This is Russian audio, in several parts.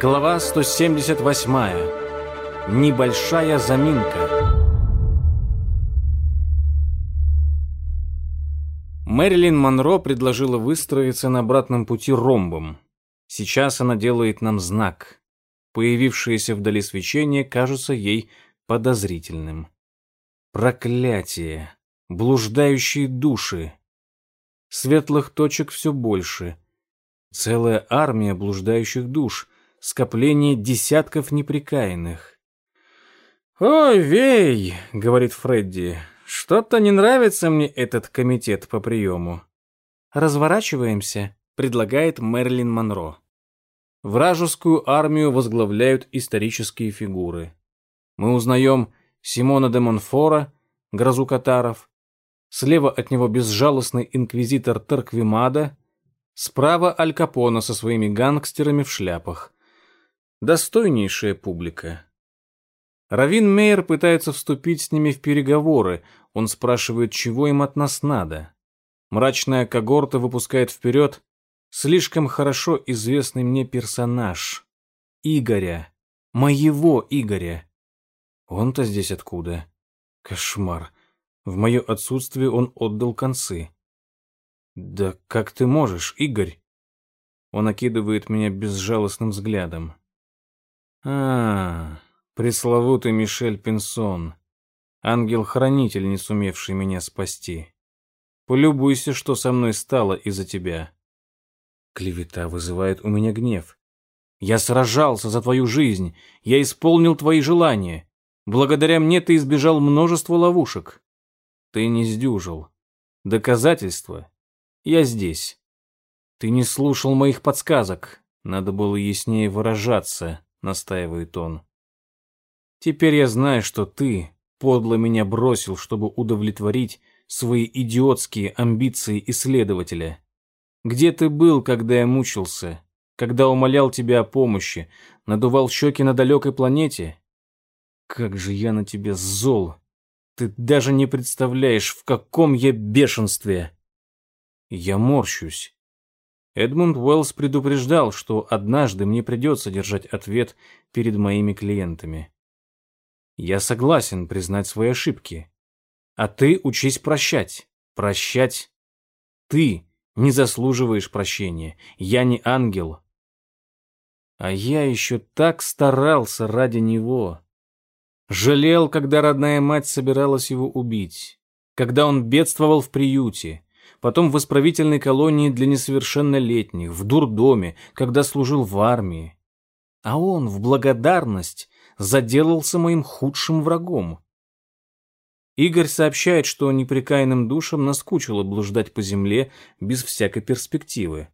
Глава 178. Небольшая заминка. Мэрилин Монро предложила выстроиться на обратном пути ромбом. Сейчас она делает нам знак. Появившееся вдали свечение кажется ей подозрительным. Проклятие! Блуждающие души! Светлых точек все больше. Целая армия блуждающих душ — скопление десятков неприкаянных. «Ой, Вей!» — говорит Фредди. «Что-то не нравится мне этот комитет по приему». «Разворачиваемся», — предлагает Мерлин Монро. Вражескую армию возглавляют исторические фигуры. Мы узнаем Симона де Монфора, грозу катаров, слева от него безжалостный инквизитор Тарквимада, справа Аль Капона со своими гангстерами в шляпах достойнейшая публика. Равин Мейер пытается вступить с ними в переговоры. Он спрашивает, чего им от нас надо. Мрачная когорта выпускает вперед слишком хорошо известный мне персонаж. Игоря. Моего Игоря. Он-то здесь откуда? Кошмар. В мое отсутствие он отдал концы. Да как ты можешь, Игорь? Он окидывает меня безжалостным взглядом. А, пресловутый Мишель Пинсон. Ангел-хранитель, не сумевший меня спасти. Полюбуйся, что со мной стало из-за тебя. Клевета вызывает у меня гнев. Я сражался за твою жизнь, я исполнил твои желания. Благодаря мне ты избежал множества ловушек. Ты не сдюжил. Доказательства? Я здесь. Ты не слушал моих подсказок. Надо было яснее выражаться. — настаивает он. «Теперь я знаю, что ты подло меня бросил, чтобы удовлетворить свои идиотские амбиции исследователя. Где ты был, когда я мучился, когда умолял тебя о помощи, надувал щеки на далекой планете? Как же я на тебя зол! Ты даже не представляешь, в каком я бешенстве!» Я морщусь. Эдмунд Уэллс предупреждал, что однажды мне придется держать ответ перед моими клиентами. Я согласен признать свои ошибки. А ты учись прощать. Прощать. Ты не заслуживаешь прощения. Я не ангел. А я еще так старался ради него. Жалел, когда родная мать собиралась его убить. Когда он бедствовал в приюте потом в исправительной колонии для несовершеннолетних, в дурдоме, когда служил в армии. А он в благодарность заделался моим худшим врагом. Игорь сообщает, что непрекаянным душам наскучило блуждать по земле без всякой перспективы.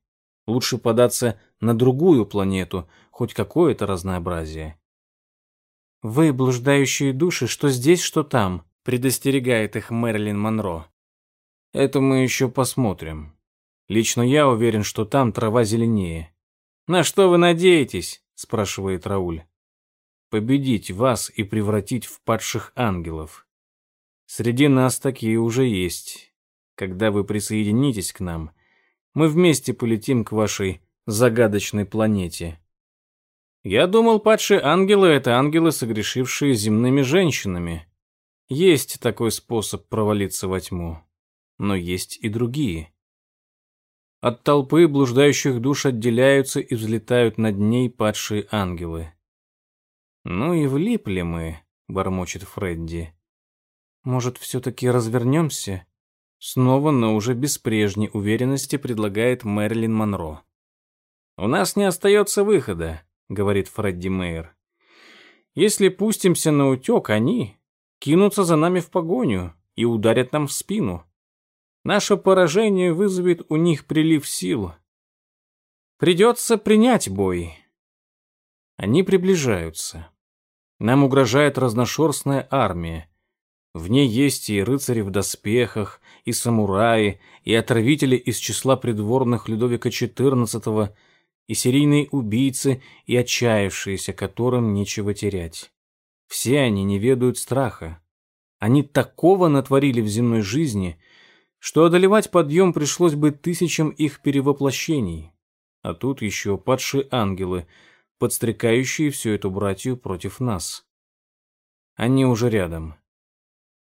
Лучше податься на другую планету, хоть какое-то разнообразие. «Вы, блуждающие души, что здесь, что там», предостерегает их Мэрилин Монро. Это мы еще посмотрим. Лично я уверен, что там трава зеленее. На что вы надеетесь? спрашивает Рауль. Победить вас и превратить в падших ангелов. Среди нас такие уже есть. Когда вы присоединитесь к нам, мы вместе полетим к вашей загадочной планете. Я думал, падшие ангелы — это ангелы, согрешившие земными женщинами. Есть такой способ провалиться во тьму но есть и другие. От толпы блуждающих душ отделяются и взлетают над ней падшие ангелы. «Ну и влипли мы», — бормочет Фредди. «Может, все-таки развернемся?» Снова, но уже без прежней уверенности предлагает Мэрилин Монро. «У нас не остается выхода», — говорит Фредди Мейер. «Если пустимся на утек, они кинутся за нами в погоню и ударят нам в спину. Наше поражение вызовет у них прилив сил. Придется принять бой. Они приближаются. Нам угрожает разношерстная армия. В ней есть и рыцари в доспехах, и самураи, и отравители из числа придворных Людовика XIV, и серийные убийцы, и отчаявшиеся, которым нечего терять. Все они не ведают страха. Они такого натворили в земной жизни — что одолевать подъем пришлось бы тысячам их перевоплощений. А тут еще падшие ангелы, подстрекающие всю эту братью против нас. Они уже рядом.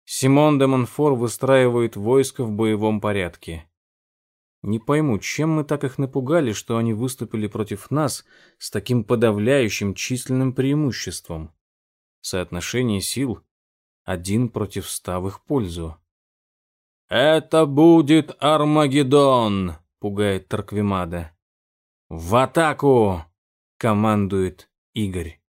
Симон де Монфор выстраивает войско в боевом порядке. Не пойму, чем мы так их напугали, что они выступили против нас с таким подавляющим численным преимуществом. Соотношение сил один против ста в их пользу. «Это будет Армагеддон!» — пугает Тарквимада. «В атаку!» — командует Игорь.